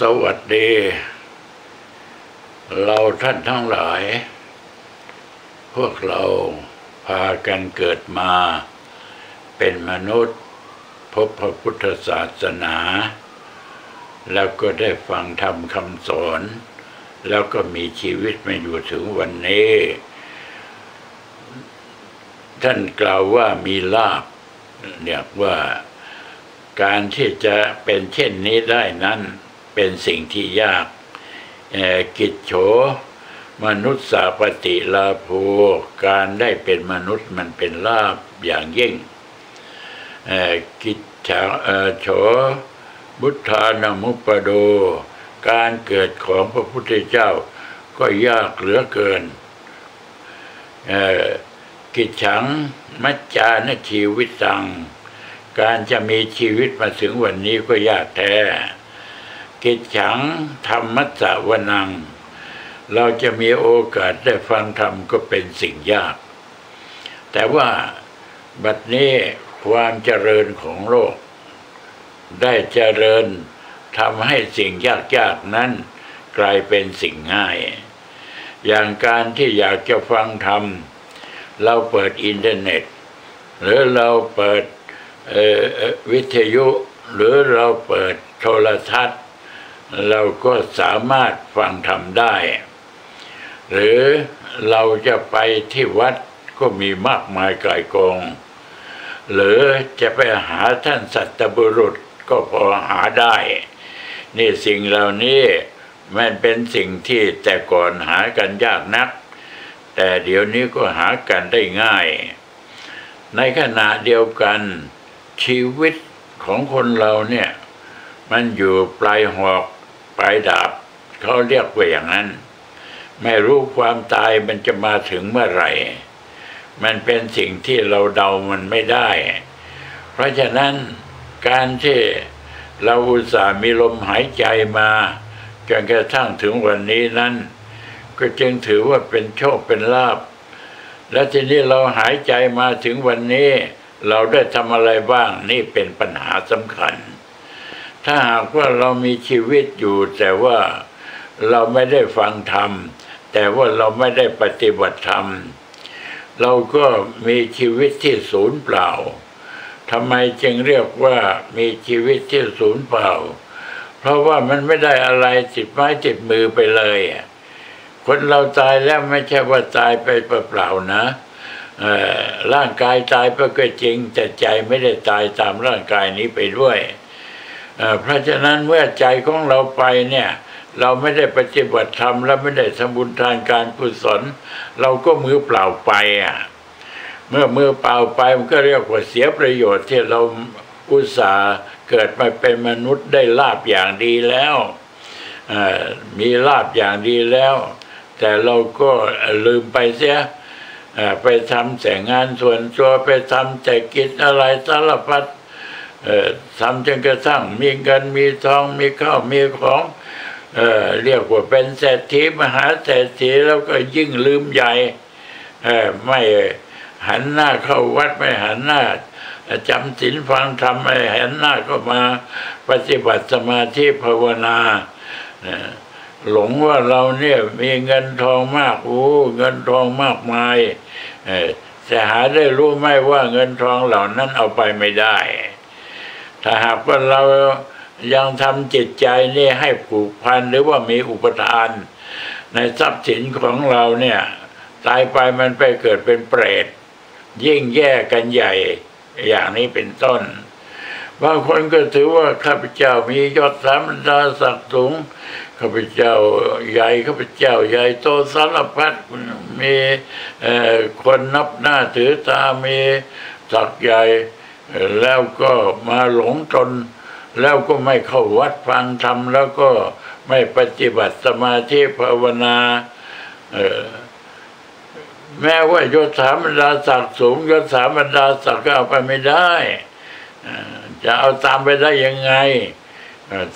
สวัสดี เราท่านทั้งหลาย พวกเราพากันเกิดมา เป็นมนุษย์ พบพระพุทธศาสนา แล้วก็ได้ฟังธรรมคำสอน แล้วก็มีชีวิตมาอยู่ถึงวันนี้ ท่านกล่าวว่ามีลาบเรียกว่า การที่จะเป็นเช่นนี้ได้นั้นเป็นสิ่งที่ยากกิจโฉมนุษย์สาปฏิลาโภการได้เป็นมนุษย์มันเป็นลาบอย่างยิ่งกิจฉโฉบุทธานามุปโด การเกิดของพระพุทธเจ้าก็ยากเหลือเกิน กิจฉังมัจจานชีวิตตัง การจะมีชีวิตมาถึงวันนี้ก็ยากแท้ กิจฉังธรรมัสสวนัง เราจะมีโอกาสได้ฟังธรรมก็เป็นสิ่งยาก แต่ว่าบัดนี้ความเจริญของโลก ได้เจริญทำให้สิ่งยากๆนั้นกลายเป็นสิ่งง่าย อย่างการที่อยากจะฟังธรรม เราเปิดอินเทอร์เน็ต หรือเราเปิด วิทยุหรือเราเปิดโทรทัศน์ เราก็สามารถฟังธรรมได้ หรือเราจะไปที่วัดก็มีมากมายกายกอง หรือจะไปหาท่านสัตบุรุษก็พอหาได้ นี่สิ่งเหล่านี้มันเป็นสิ่งที่แต่ก่อนหากันยากนัก แต่เดี๋ยวนี้ก็หากันได้ง่าย ในขณะเดียวกัน ชีวิตของคนเราเนี่ย มันอยู่ปลายหอกปลายดาบเขาเรียกว่าอย่างนั้น ไม่รู้ความตายมันจะมาถึงเมื่อไหร่ มันเป็นสิ่งที่เราเดามันไม่ได้ เพราะฉะนั้นการที่เราอุตส่าห์มีลมหายใจมาจนกระทั่งถึงวันนี้นั้น ก็จึงถือว่าเป็นโชคเป็นลาภและทีนี้เราหายใจมาถึงวันนี้ เราได้ทำอะไรบ้างนี่เป็นปัญหาสำคัญ ถ้าหากว่าเรามีชีวิตอยู่ แต่ว่าเราไม่ได้ฟังธรรม แต่ว่าเราไม่ได้ปฏิบัติธรรม เราก็มีชีวิตที่ศูนย์เปล่าทำไมจึงเรียกว่ามีชีวิตที่ศูนย์เปล่า เพราะว่ามันไม่ได้อะไรติดไม้ติดมือไปเลย คนเราตายแล้วไม่ใช่ว่าตายไปเปล่าๆนะ ร่างกายตายไปก็จริง แต่ใจไม่ได้ตายตามร่างกายนี้ไปด้วยเพราะฉะนั้นเมื่อใจของเราไปเนี่ย เราไม่ได้ปฏิบัติธรรมและไม่ได้ทำบุญทานการกุศลเราก็มือเปล่าไปอะเมื่อมือเปล่าไปมันก็เรียกว่าเสียประโยชน์ที่เราอุตส่าห์เกิดมาเป็นมนุษย์ได้ลาบอย่างดีแล้วมีลาบอย่างดีแล้ว แต่เราก็ลืมไปเสีย ไปทำแต่งานส่วนตัวไปทำแต่กิจอะไรสารพัดทำจนกระทั่งมีเงินมีทองมีข้าวมีของเอเรียกว่าเป็นเศรษฐีมหาเศรษฐีแล้วก็ยิ่งลืมใหญ่ไม่หันหน้าเข้าวัดไม่หันหน้าจำศีลฟังธรรมไม่หันหน้าก็มาปฏิบัติสมาธิภาวนานะ หลงว่าเราเนี่ยมีเงินทองมากโอ้เงินทองมากมายแต่หาได้รู้ไหมว่าเงินทองเหล่านั้นเอาไปไม่ได้ ถ้าหากว่าเรายังทำจิตใจนี่ให้ผูกพันหรือว่ามีอุปทาน ในทรัพย์สินของเราเนี่ย ตายไปมันไปเกิดเป็นเปรต ยิ่งแย่กันใหญ่อย่างนี้เป็นต้น บางคนก็ถือว่าข้าพเจ้ามียศสามดาศักดิ์สูง ข้าพเจ้าใหญ่ข้าพเจ้าใหญ่โตสารพัดมีคนนับหน้าถือตามีศักย์ใหญ่ แล้วก็มาหลงตน แล้วก็ไม่เข้าวัดฟังธรรม แล้วก็ไม่ปฏิบัติสมาธิภาวนาแม้ว่ายศถาบรรดาศักดิ์สูงยศถาบรรดาศักดิ์ก็เอาไปไม่ได้จะเอาตามไปได้ยังไง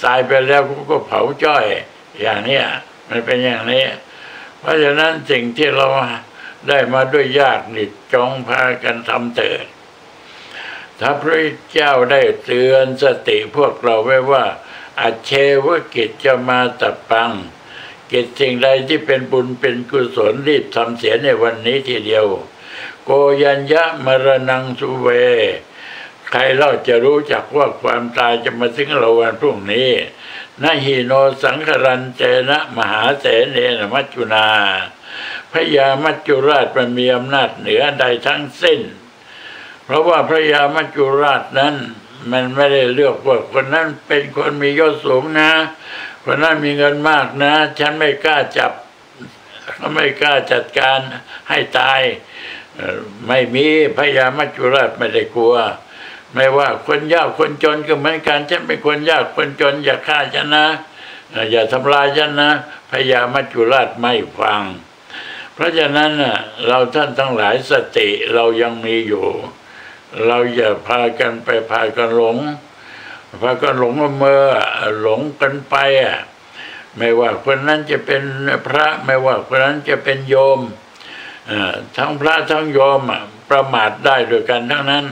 ตายไปแล้วก็เผาจ้อยอย่างเนี้ยมันเป็นอย่างนี้ เพราะฉะนั้นสิ่งที่เราได้มาด้วยยากนี่จงพากันทำเถิดถ้าพระเจ้าได้เตือนสติพวกเราไว้ว่าอัจเชวกิจจะมาตับปัง กิจสิ่งใดที่เป็นบุญเป็นกุศลรีบทำเสียในวันนี้ทีเดียว โกยัญญะมรณังสุเว ใครเล่าจะรู้จักว่าความตายจะมาถึงเราวันพรุ่งนี้นาหิโนสังครันเจนะมหาเสเนนมัจจุนาพระยามัจจุราชมันมีอำนาจเหนือใดทั้งสิ้น เพราะว่าพระยามัจจุราชนั้น มันไม่ได้เลือกว่าคนนั้นเป็นคนมียศสูงนะ คนนั้นมีเงินมากนะ ฉันไม่กล้าจับเขาไม่กล้าจัดการให้ตาย ไม่มีพระยามัจจุราชไม่ได้กลัว ไม่ว่าคนยากคนจนก็เหมือนกันฉันเป็นคนยากคนจน อย่าฆ่าฉันนะ อย่าทำลายฉันนะพญามัจจุราชไม่ฟัง เพราะฉะนั้นน่ะเราท่านทั้งหลายสติเรายังมีอยู่ เราอย่าพากันไปพากันหลง พากันหลงละเมอหลงกันไปอะไม่ว่าคนนั้นจะเป็นพระไม่ว่าคนนั้นจะเป็นโยมทั้งพระทั้งโยมประมาทได้ด้วยกันทั้งนั้น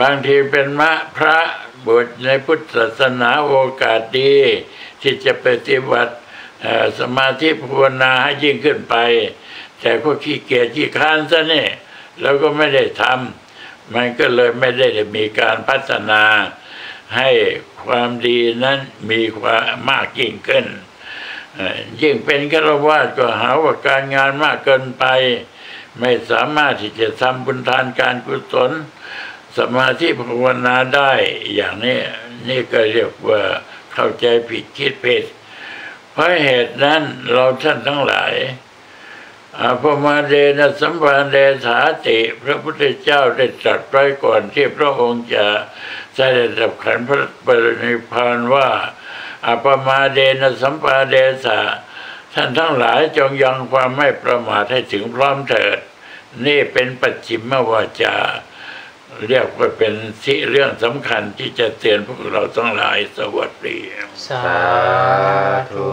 บางทีเป็นมะพระบวชในพุทธศาสนาโอกาสดี ที่จะปฏิบัติสมาธิภาวนาให้ยิ่งขึ้นไป แต่ก็ขี้เกียจขี้ค้านซะเนี่ยแล้วก็ไม่ได้ทำมันก็เลยไม่ได้มีการพัฒนาให้ความดีนั้นมีความมากยิ่งขึ้น ยิ่งเป็นฆราวาสก็หาว่าการงานมากเกินไป ไม่สามารถที่จะทำบุญทานการกุศล สมาธิภาวนาได้อย่างนี้นี่ก็เรียกว่าเข้าใจผิดคิดผิดเพราะเหตุนั้นเราท่านทั้งหลายอาภมาเดนะสัมปานเดสาติ พระพุทธเจ้าได้ตรัสไว้ก่อนที่พระองค์จะเสด็จดับขันพระปรินิพพานว่าอาปมาเดนะสัมปาเดสะท่านทั้งหลายจงยังความไม่ประมาทให้ถึงพร้อมเถิด นี่เป็นปัจฉิมวาจา เรียกว่าเป็นสี่เรื่องสำคัญที่จะเตือนพวกเราทั้งหลายสวัสดี สาธุ